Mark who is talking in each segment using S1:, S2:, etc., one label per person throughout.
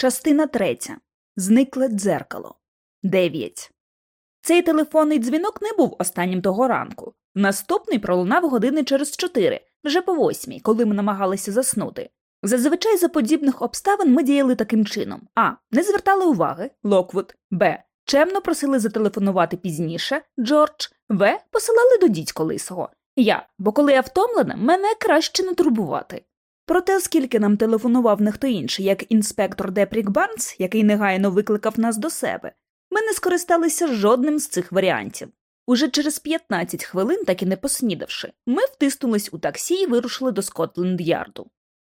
S1: Частина третя. Зникле дзеркало. Дев'ять. Цей телефонний дзвінок не був останнім того ранку. Наступний пролунав години через чотири, вже по восьмій, коли ми намагалися заснути. Зазвичай за подібних обставин ми діяли таким чином: а. Не звертали уваги Локвуд, Б. Чемно просили зателефонувати пізніше Джордж, В. Посилали до дідька лисого. Я, бо коли я втомлена, мене краще не турбувати. Проте, оскільки нам телефонував не хто інший, як інспектор Депрік Барнс, який негайно викликав нас до себе, ми не скористалися жодним з цих варіантів. Уже через 15 хвилин, так і не поснідавши, ми втиснулись у таксі і вирушили до Скотленд Ярду.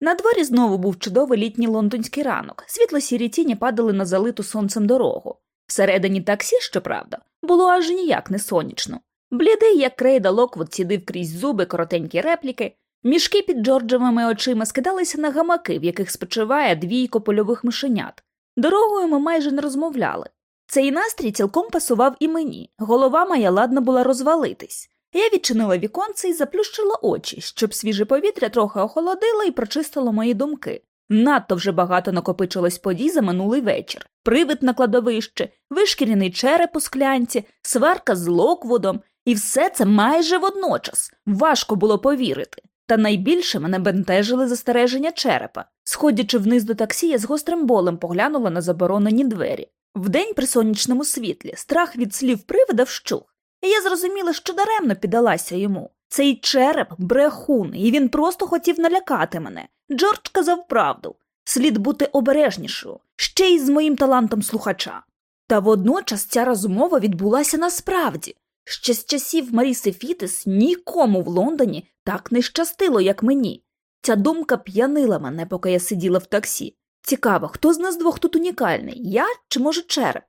S1: На дворі знову був чудовий літній лондонський ранок, світло-сірі тіні падали на залиту сонцем дорогу. Всередині таксі, щоправда, було аж ніяк не сонячно. Блідий, як крейда Локвуд цідив крізь зуби коротенькі репліки, мішки під Джорджевими очима скидалися на гамаки, в яких спочиває двійко польових мишенят. Дорогою ми майже не розмовляли. Цей настрій цілком пасував і мені, голова моя ладна була розвалитись. Я відчинила віконце і заплющила очі, щоб свіже повітря трохи охолодило і прочистило мої думки. Надто вже багато накопичилось подій за минулий вечір привид на кладовище, вишкіряний череп у склянці, сварка з локводом, і все це майже водночас. Важко було повірити. Та найбільше мене бентежили застереження черепа. Сходячи вниз до таксі, я з гострим болем поглянула на заборонені двері. Вдень при сонячному світлі страх від слів привида вщух, і я зрозуміла, що даремно піддалася йому. Цей череп брехун, і він просто хотів налякати мене. Джордж казав правду слід бути обережнішою, ще й з моїм талантом слухача. Та водночас ця розмова відбулася насправді. Ще з часів Маріси Фітис нікому в Лондоні так не щастило, як мені. Ця думка п'янила мене, поки я сиділа в таксі. Цікаво, хто з нас двох тут унікальний, я чи, може, череп?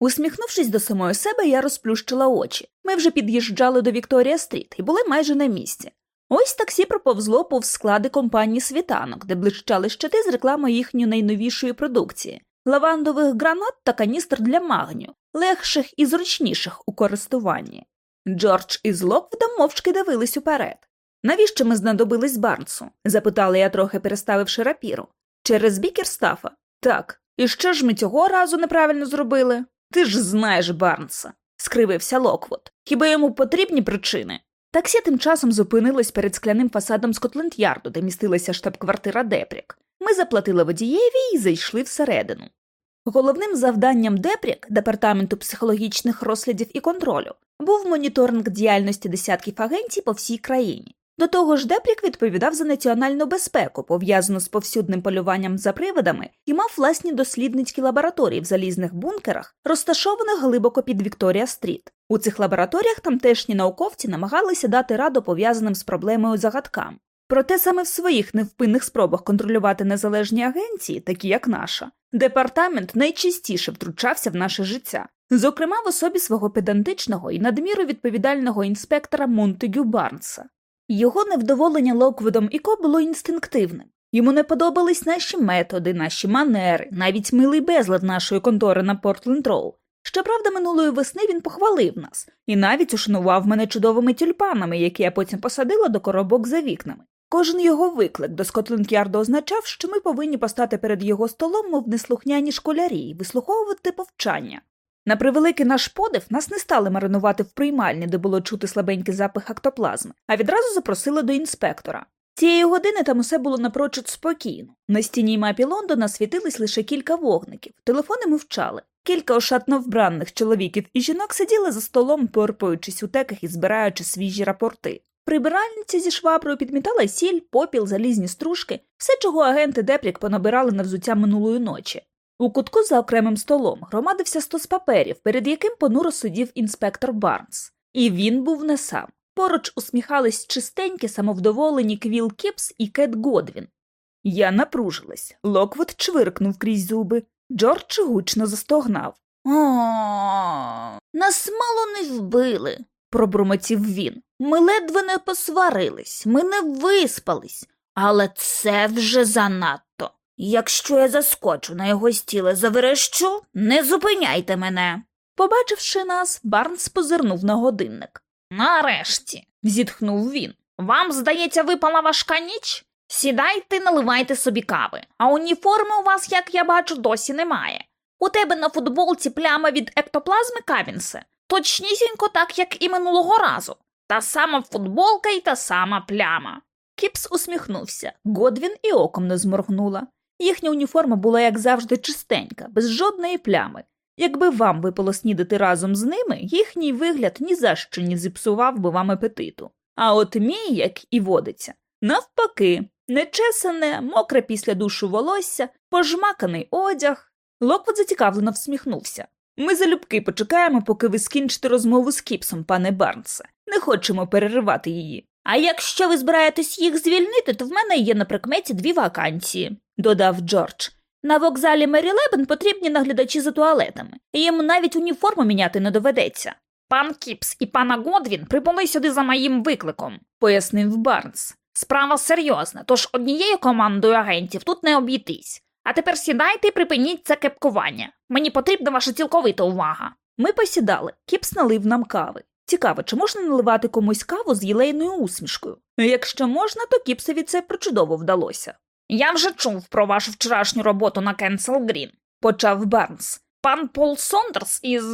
S1: Усміхнувшись до самої себе, я розплющила очі. Ми вже під'їжджали до Вікторія Стріт і були майже на місці. Ось таксі проповзло повз склади компанії світанок, де блищали щити з реклами їхньої найновішої продукції лавандових гранат та каністр для магнію, легших і зручніших у користуванні. Джордж із Локвудом мовчки дивились уперед. Навіщо ми знадобились Барнсу? запитала я, трохи переставивши рапіру. Через Бікерстафа? Так. І що ж ми цього разу неправильно зробили? Ти ж знаєш Барнса, скривився Локвуд. Хіба йому потрібні причини? Таксі тим часом зупинилось перед скляним фасадом Скотленд-Ярду, де містилася штаб-квартира Депрік. Ми заплатили водієві і зайшли всередину. Головним завданням Депрік, департаменту психологічних дослідів і контролю, був моніторинг діяльності десятків агенцій по всій країні. До того ж, Депрік відповідав за національну безпеку, пов'язану з повсюдним полюванням за привидами, і мав власні дослідницькі лабораторії в залізних бункерах, розташованих глибоко під Вікторія Стріт. У цих лабораторіях тамтешні науковці намагалися дати раду пов'язаним з проблемою загадкам. Проте саме в своїх невпинних спробах контролювати незалежні агенції, такі як наша, департамент найчастіше втручався в наше життя, зокрема в особі свого педантичного і надміру відповідального інспектора Монтегю Барнса. Його невдоволення Локвудом і Ко було інстинктивним. Йому не подобались наші методи, наші манери, навіть милий безлад нашої контори на Портленд Роу. Щоправда, минулої весни він похвалив нас і навіть ушанував мене чудовими тюльпанами, які я потім посадила до коробок за вікнами. Кожен його виклик до Скотленд-Ярду означав, що ми повинні постати перед його столом, мов неслухняні школярі, і вислуховувати повчання. На превеликий наш подив нас не стали маринувати в приймальні, де було чути слабенький запах актоплазми, а відразу запросили до інспектора. Цієї години там усе було напрочуд спокійно. На стіні мапі Лондона світились лише кілька вогників, телефони мовчали. Кілька ошатно вбраних чоловіків і жінок сиділи за столом, порпаючись у теках і збираючи свіжі рапорти. Прибиральниця зі шваброю підмітала сіль, попіл, залізні стружки, все, чого агенти Депрік понабирали на взуття минулої ночі. У кутку за окремим столом громадився стос паперів, перед яким понуро сидів інспектор Барнс. І він був не сам. Поруч усміхались чистенькі, самовдоволені Квіл Кіпс і Кет Годвін. Я напружилась. Локвуд чвиркнув крізь зуби. Джордж гучно застогнав. О, нас мало не вбили, пробурмотів він. Ми ледве не посварились, ми не виспались, але це вже занадто. Якщо я заскочу на його стіле заверещу, не зупиняйте мене. Побачивши нас, Барнс позирнув на годинник. Нарешті, зітхнув він. Вам, здається, випала важка ніч?
S2: Сідайте, наливайте собі кави, а уніформи у вас, як я бачу, досі немає. У тебе на футболці пляма від ектоплазми Кавінсе, точнісінько так, як і минулого разу. Та сама футболка і та сама пляма.
S1: Кіпс усміхнувся. Годвін і оком не зморгнула. Їхня уніформа була, як завжди, чистенька, без жодної плями. Якби вам випало снідати разом з ними, їхній вигляд ні за що не зіпсував би вам апетиту. А от мій, як і водиться, навпаки, нечесане, мокре після душу волосся, пожмаканий одяг. Локвуд зацікавлено всміхнувся. Ми залюбки почекаємо, поки ви скінчите розмову з Кіпсом, пане Барнсе. Не хочемо переривати її.
S2: А якщо ви збираєтесь їх звільнити, то в мене є на прикметі дві вакансії,
S1: додав Джордж.
S2: На вокзалі Мерілебон потрібні наглядачі за туалетами, їм навіть уніформу міняти не доведеться. Пан Кіпс і панна Годвін прибули сюди за моїм викликом,
S1: пояснив Барнс.
S2: Справа серйозна, тож однією командою агентів тут не обійтись. А тепер сідайте і припиніть це кепкування. Мені потрібна ваша цілковита увага.
S1: Ми посідали, Кіпс налив нам кави. Цікаво, чи можна наливати комусь каву з єлейною усмішкою? Якщо можна, то Кіпсові це пречудово вдалося.
S2: Я вже чув про вашу вчорашню роботу на Кенсел Грін,
S1: почав Барнс.
S2: Пан Пол Сондерс із.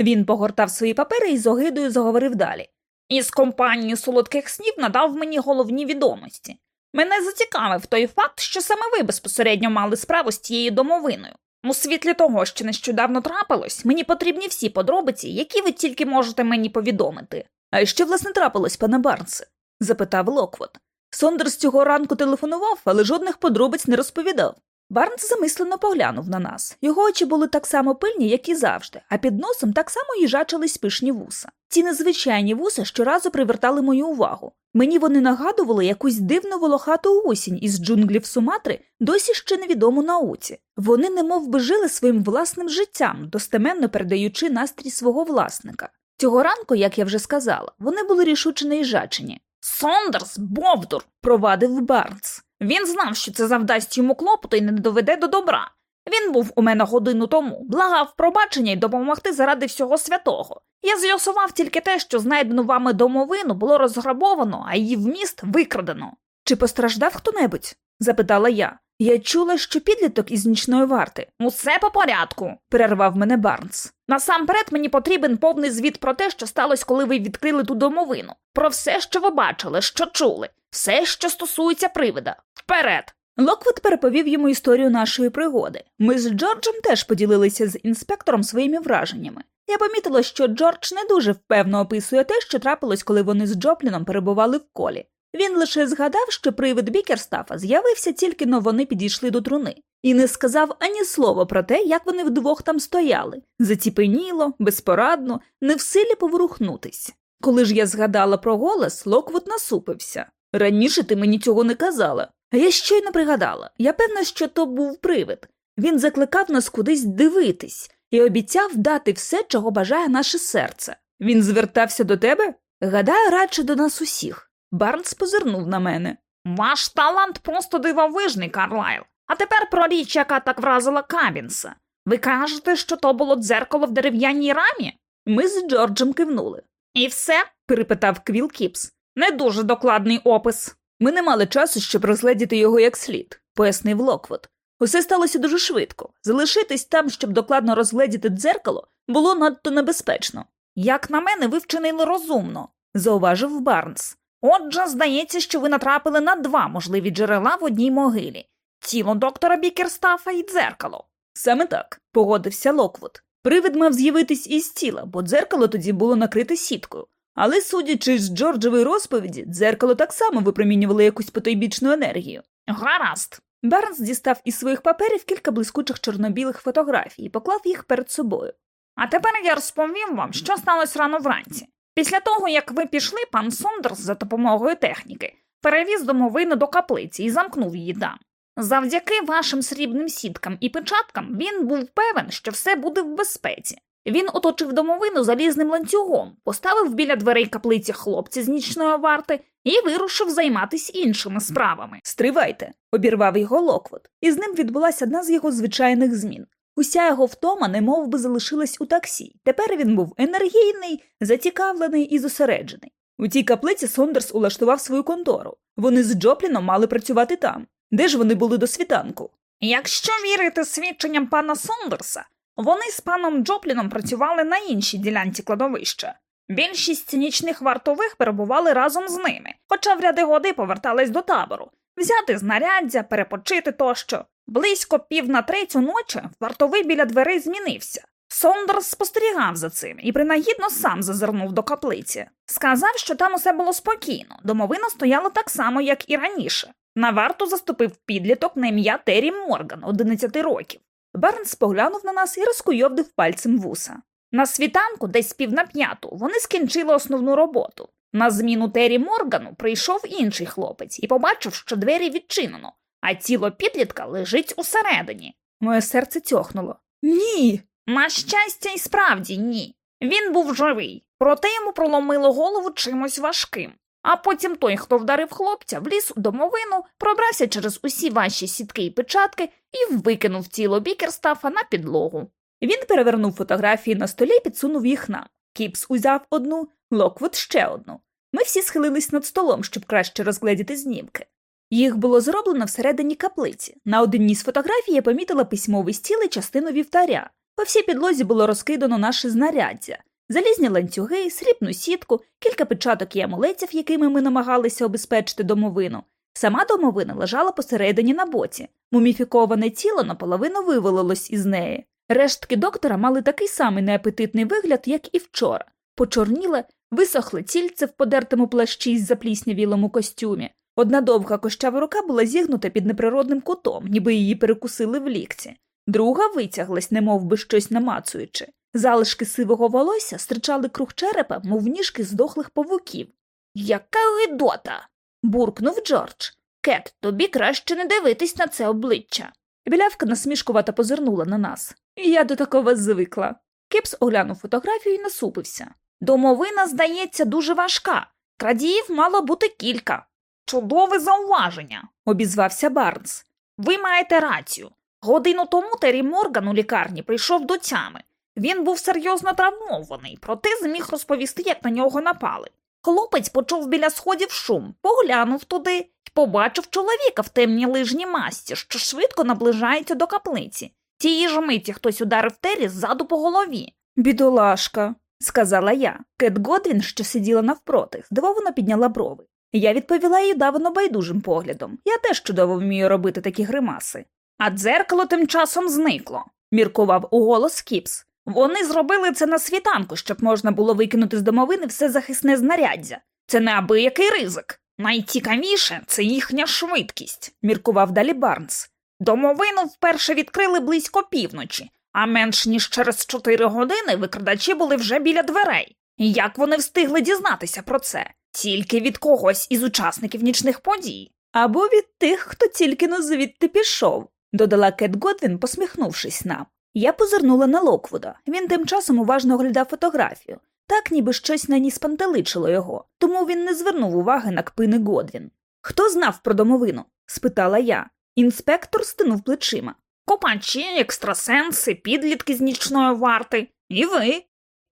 S1: Він погортав свої папери і з огидою заговорив далі.
S2: Із компанії солодких снів надав мені головні відомості. Мене зацікавив той факт, що саме ви безпосередньо мали справу з тією домовиною. У світлі того, що нещодавно трапилось, мені потрібні всі подробиці, які ви тільки можете мені повідомити.
S1: А що, власне, трапилось, пане Барнсе? запитав Локвуд. Сондерс цього ранку телефонував, але жодних подробиць не розповідав. Барнс замислено поглянув на нас. Його очі були так само пильні, як і завжди, а під носом так само їжачились пишні вуса. Ці незвичайні вуса щоразу привертали мою увагу. Мені вони нагадували якусь дивну волохату гусінь із джунглів Суматри, досі ще невідому науці. Вони немов би жили своїм власним життям, достеменно передаючи настрій свого власника. Цього ранку, як я вже сказала, вони були рішуче наїжачені.
S2: Сондерс, Бовдур,
S1: провадив Барнс.
S2: Він знав, що це завдасть йому клопоту і не доведе до добра. Він був у мене годину тому, благав пробачення й допомогти заради всього святого. Я з'ясував тільки те, що знайдену вами домовину було розграбовано, а її вміст викрадено.
S1: Чи постраждав хто-небудь? запитала я. Я чула, що підліток із нічної варти.
S2: Усе по порядку,
S1: перервав мене Барнс.
S2: Насамперед мені потрібен повний звіт про те, що сталося, коли ви відкрили ту домовину, про все, що ви бачили, що чули, все, що стосується привида. Вперед!
S1: Локвуд переповів йому історію нашої пригоди. Ми з Джорджем теж поділилися з інспектором своїми враженнями. Я помітила, що Джордж не дуже впевно описує те, що трапилось, коли вони з Джопліном перебували в колі. Він лише згадав, що привид Бікерстафа з'явився тільки-но вони підійшли до труни, і не сказав ані слова про те, як вони вдвох там стояли заціпеніло, безпорадно, не в силі поворухнутись. Коли ж я згадала про голос, Локвуд насупився. Раніше ти мені цього не казала. А я щойно пригадала. Я певна, що то був привид. Він закликав нас кудись дивитись і обіцяв дати все, чого бажає наше серце. Він звертався до тебе? Гадаю, радше до нас усіх. Барнс позирнув на мене.
S2: Ваш талант просто дивовижний, Карлайл. А тепер про річ, яка так вразила Кабінса. Ви кажете, що то було дзеркало в дерев'яній рамі?
S1: Ми з Джорджем кивнули.
S2: І все?
S1: перепитав Квіл Кіпс.
S2: Не дуже докладний опис.
S1: Ми не мали часу, щоб розгледіти його як слід, пояснив Локвуд. Усе сталося дуже швидко. Залишитись там, щоб докладно розгледіти дзеркало, було надто небезпечно.
S2: Як на мене, ви вчинили розумно,
S1: зауважив Барнс.
S2: Отже, здається, що ви натрапили на два можливі джерела в одній могилі тіло доктора Бікерстафа і дзеркало.
S1: Саме так, погодився Локвуд. Привид мав з'явитись із тіла, бо дзеркало тоді було накрите сіткою. Але, судячи з Джорджевої розповіді, дзеркало так само випромінювало якусь потойбічну енергію.
S2: Гаразд.
S1: Бернс дістав із своїх паперів кілька блискучих чорно-білих фотографій і поклав їх перед собою.
S2: А тепер я розповім вам, що сталося рано вранці. Після того, як ви пішли, пан Сондерс за допомогою техніки перевіз домовину до каплиці і замкнув її там. Завдяки вашим срібним сіткам і печаткам він був певен, що все буде в безпеці. Він оточив домовину залізним ланцюгом, поставив біля дверей каплиці хлопця з нічної варти і вирушив займатися іншими справами.
S1: Стривайте, обірвав його Локвуд, і з ним відбулася одна з його звичайних змін. Уся його втома немовби залишилась у таксі. Тепер він був енергійний, зацікавлений і зосереджений. У тій каплиці Сондерс улаштував свою контору. Вони з Джопліном мали працювати там. Де ж вони були до світанку?
S2: Якщо вірити свідченням пана Сондерса, вони з паном Джопліном працювали на іншій ділянці кладовища. Більшість нічних вартових перебували разом з ними, хоча вряди-годи повертались до табору, взяти знаряддя, перепочити тощо. Близько пів на третю ночі вартовий біля дверей змінився. Сондерс спостерігав за цим і принагідно сам зазирнув до каплиці. Сказав, що там усе було спокійно, домовина стояла так само, як і раніше. На варту заступив підліток на ім'я Террі Морган, 11 років.
S1: Бернс поглянув на нас і розкуйовдив пальцем вуса.
S2: На світанку, десь пів на п'яту, вони скінчили основну роботу. На зміну Террі Моргану прийшов інший хлопець і побачив, що двері відчинено, а тіло підлітка лежить усередині.
S1: Моє серце тьохнуло. Ні.
S2: На щастя, і справді ні. Він був живий, проте йому проломило голову чимось важким. А потім той, хто вдарив хлопця, вліз у домовину, пробрався через усі ваші сітки і печатки і викинув тіло Бікерстафа на підлогу.
S1: Він перевернув фотографії на столі і підсунув їх нам. Кіпс узяв одну, Локвуд ще одну. Ми всі схилились над столом, щоб краще розгледіти знімки. Їх було зроблено всередині каплиці. На одній з фотографій я помітила письмовий стіл і частину вівтаря. По всій підлозі було розкидано наше знаряддя, залізні ланцюги, срібну сітку, кілька печаток і амулетів, якими ми намагалися обезпечити домовину. Сама домовина лежала посередині на боці. Муміфіковане тіло наполовину вивалилось із неї. Рештки доктора мали такий самий неапетитний вигляд, як і вчора. Почорніле, висохле тільце в подертому плащі з запліснявілому костюмі. Одна довга кощава рука була зігнута під неприродним кутом, ніби її перекусили в лікці. Друга витяглась, немов би щось намацуючи. Залишки сивого волосся стирчали круг черепа, мов ніжки здохлих павуків.
S2: Яка гидота.
S1: буркнув Джордж.
S2: Кет, тобі краще не дивитись на це обличчя.
S1: Білявка насмішкувато позирнула на нас. Я до такого звикла. Кіпс оглянув фотографію і насупився.
S2: Домовина, здається, дуже важка. Крадіїв мало бути кілька. Чудове зауваження,
S1: обізвався Барнс.
S2: Ви маєте рацію. Годину тому Террі Морган у лікарні прийшов до тями. Він був серйозно травмований, проте зміг розповісти, як на нього напали. Хлопець почув біля сходів шум, поглянув туди і побачив чоловіка в темній лижній масті, що швидко наближається до каплиці. Тієї ж миті хтось ударив Террі ззаду по голові.
S1: Бідолашка, сказала я. Кет Годвін, що сиділа навпроти, здивовано підняла брови. Я відповіла їй давно байдужим поглядом. Я теж чудово вмію робити такі гримаси.
S2: А дзеркало тим часом зникло,
S1: міркував уголос Кіпс.
S2: Вони зробили це на світанку, щоб можна було викинути з домовини все захисне знаряддя. Це неабиякий ризик. Найцікавіше це їхня швидкість,
S1: міркував далі Барнс.
S2: Домовину вперше відкрили близько півночі, а менш ніж через чотири години викрадачі були вже біля дверей. Як вони встигли дізнатися про це? Тільки від когось із учасників нічних подій.
S1: Або від тих, хто тільки но звідти пішов, додала Кет Годвін, посміхнувшись нам. Я позирнула на Локвуда. Він тим часом уважно оглядав фотографію, так ніби щось на ній спантеличило його, тому він не звернув уваги на кпини Годвін. Хто знав про домовину? спитала я. Інспектор стинув плечима.
S2: Копачі, екстрасенси, підлітки з нічної варти. І ви.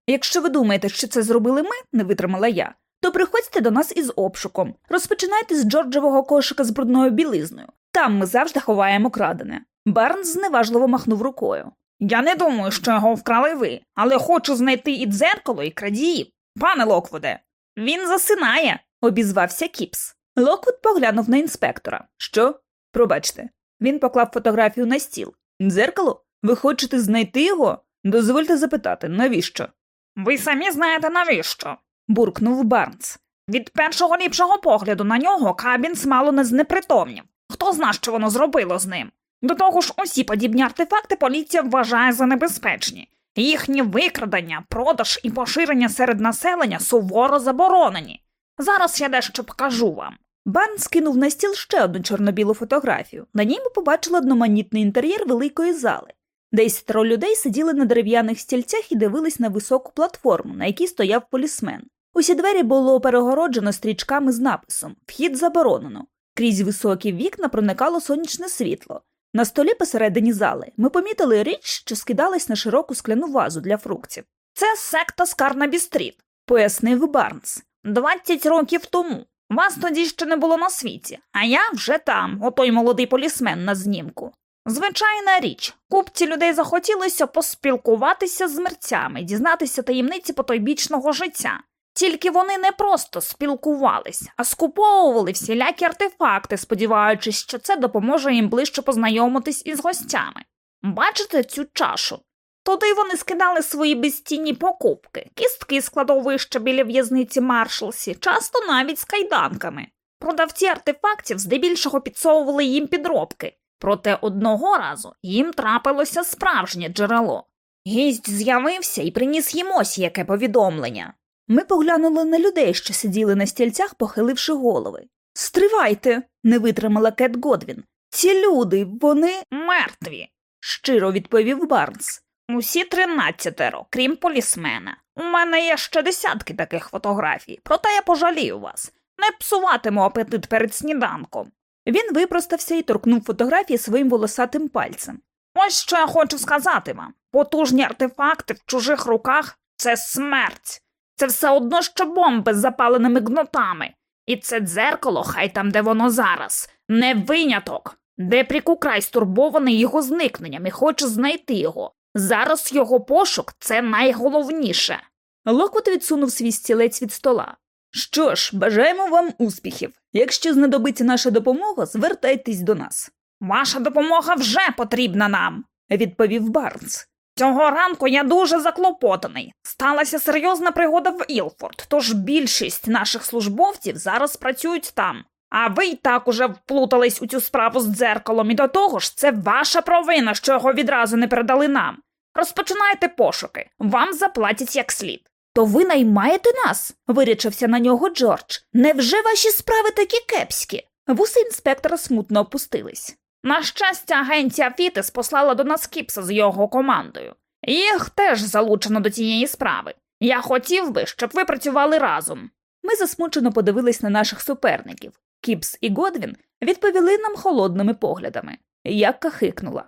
S1: Якщо ви думаєте, що це зробили ми, не витримала я, то приходьте до нас із обшуком. Розпочинайте з Джорджевого кошика з брудною білизною. Там ми завжди ховаємо крадене. Барнс зневажливо махнув рукою.
S2: Я не думаю, що його вкрали ви, але хочу знайти і дзеркало, і крадіїв. Пане Локвуде, він засинає,
S1: обізвався Кіпс. Локвуд поглянув на інспектора. Що? Пробачте. Він поклав фотографію на стіл. Дзеркало? Ви хочете знайти його? Дозвольте запитати, навіщо?
S2: Ви самі знаєте, навіщо?
S1: буркнув Барнс.
S2: Від першого ліпшого погляду на нього Кабінс мало не знепритомнів. Хто зна, що воно зробило з ним? До того ж, усі подібні артефакти поліція вважає за небезпечні. Їхні викрадення, продаж і поширення серед населення суворо заборонені. Зараз я дещо покажу вам.
S1: Барн скинув на стіл ще одну чорно-білу фотографію. На ній ми побачили одноманітний інтер'єр великої зали. Десятеро людей сиділи на дерев'яних стільцях і дивились на високу платформу, на якій стояв полісмен. Усі двері було перегороджено стрічками з написом Вхід заборонено. Крізь високі вікна проникало сонячне світло. На столі посередині зали ми помітили річ, що скидалась на широку скляну вазу для фруктів.
S2: Це секта з Карнабі-стріт»,
S1: пояснив Барнс.
S2: 20 років тому. Вас тоді ще не було на світі, а я вже там, отой молодий полісмен на знімку. Звичайна річ, купці людей захотілося поспілкуватися з мерцями, дізнатися таємниці потойбічного життя. Тільки вони не просто спілкувались, а скуповували всілякі артефакти, сподіваючись, що це допоможе їм ближче познайомитись із гостями. Бачите цю чашу? Туди вони скидали свої безцінні покупки, кістки складовища біля в'язниці Маршалсі, часто навіть з кайданками. Продавці артефактів здебільшого підсовували їм підробки, проте одного разу їм трапилося справжнє джерело. Гість з'явився і приніс їм ось яке повідомлення.
S1: Ми поглянули на людей, що сиділи на стільцях, похиливши голови. Стривайте, не витримала Кет Годвін. Ці люди, вони.
S2: Мертві.
S1: щиро відповів Барнс.
S2: Усі тринадцятеро, крім полісмена. У мене є ще десятки таких фотографій, проте я пожалію вас. Не псуватиму апетит перед сніданком.
S1: Він випростався і торкнув фотографії своїм волосатим пальцем.
S2: Ось що я хочу сказати вам: потужні артефакти в чужих руках це смерть. Це все одно, що бомби з запаленими гнотами. І це дзеркало, хай там, де воно зараз, не виняток. Депрік украй стурбований його зникненням і хоче знайти його. Зараз його пошук це найголовніше.
S1: Локвот відсунув свій стілець від стола. Що ж, бажаємо вам успіхів. Якщо знадобиться наша допомога, звертайтесь до нас,
S2: Ваша допомога вже потрібна нам.
S1: відповів Барнс.
S2: Цього ранку я дуже заклопотаний. Сталася серйозна пригода в Ілфорд, тож більшість наших службовців зараз працюють там. А ви й так уже вплутались у цю справу з дзеркалом, і до того ж, це ваша провина, що його відразу не передали нам. Розпочинайте пошуки, вам заплатять як слід.
S1: То ви наймаєте нас? вирячився на нього Джордж. Невже ваші справи такі кепські? Вуси інспектора смутно опустились.
S2: На щастя, агенція Фітес послала до нас Кіпса з його командою. Їх теж залучено до цієї справи. Я хотів би, щоб ви працювали разом.
S1: Ми засмучено подивились на наших суперників. Кіпс і Годвін відповіли нам холодними поглядами. Я кахикнула.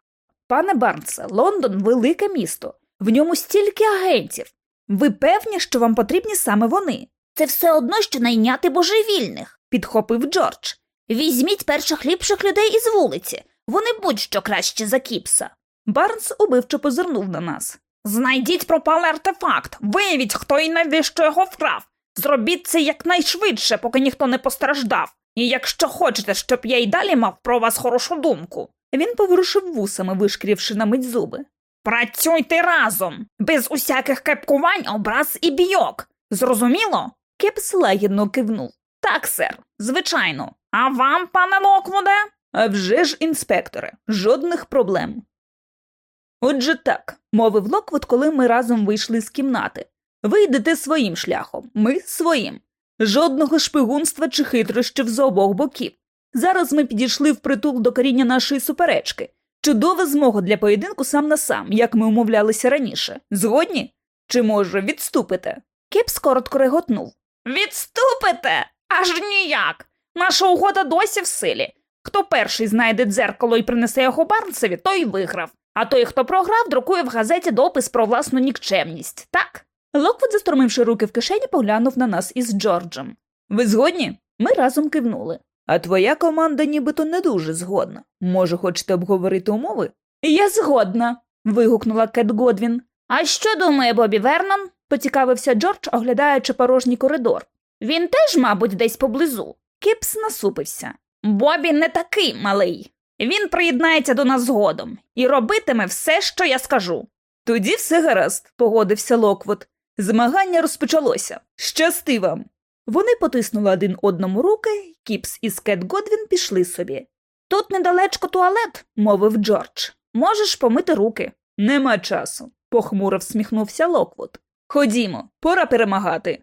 S1: Пане Барнсе, Лондон велике місто. В ньому стільки агентів. Ви певні, що вам потрібні саме вони?
S3: Це все одно, що найняти божевільних.
S1: підхопив Джордж.
S3: Візьміть перших ліпших людей із вулиці. Вони будь-що краще за Кіпса.
S1: Барнс убивчо позирнув на нас.
S2: Знайдіть пропалий артефакт, виявіть, хто і навіщо його вкрав. Зробіть це якнайшвидше, поки ніхто не постраждав. І якщо хочете, щоб я й далі мав про вас хорошу думку,
S1: Він поворушив вусами, вишкрівши на мить зуби.
S2: працюйте разом, без усяких кепкувань, образ і бійок. Зрозуміло?
S1: Кепс лагідно кивнув.
S2: Так, сер, звичайно. А вам, пане Локвуде?
S1: А вже ж, інспекторе, жодних проблем. Отже так, мовив Локвуд, коли ми разом вийшли з кімнати. Ви йдете своїм шляхом, ми своїм. Жодного шпигунства чи хитрощів з обох боків. Зараз ми підійшли впритул до коріння нашої суперечки. Чудова змога для поєдинку сам на сам, як ми умовлялися раніше. Згодні? Чи може відступите? Кіпс коротко реготнув.
S2: Відступите? Аж ніяк. Наша угода досі в силі. Хто перший знайде дзеркало і принесе його Барнсові, той виграв. А той, хто програв, друкує в газеті допис про власну нікчемність, так?
S1: Локвуд, застромивши руки в кишені, поглянув на нас із Джорджем. Ви згодні? Ми разом кивнули. А твоя команда нібито не дуже згодна. Може, хочете обговорити умови? Я згодна. вигукнула Кет Годвін.
S3: А що думає Бобі Вернон?
S1: Поцікавився Джордж, оглядаючи порожній коридор.
S3: Він теж, мабуть, десь поблизу.
S1: Кіпс насупився.
S2: Бобі не такий малий. Він приєднається до нас згодом і робитиме все, що я скажу.
S1: Тоді все гаразд, погодився Локвуд. Змагання розпочалося. Щасти вам. Вони потиснули один одному руки, Кіпс із Кет Годвін пішли собі.
S2: Тут недалечко туалет,
S1: Мовив Джордж.
S2: можеш помити руки.
S1: Нема часу, похмуро всміхнувся Локвуд. Ходімо, пора перемагати.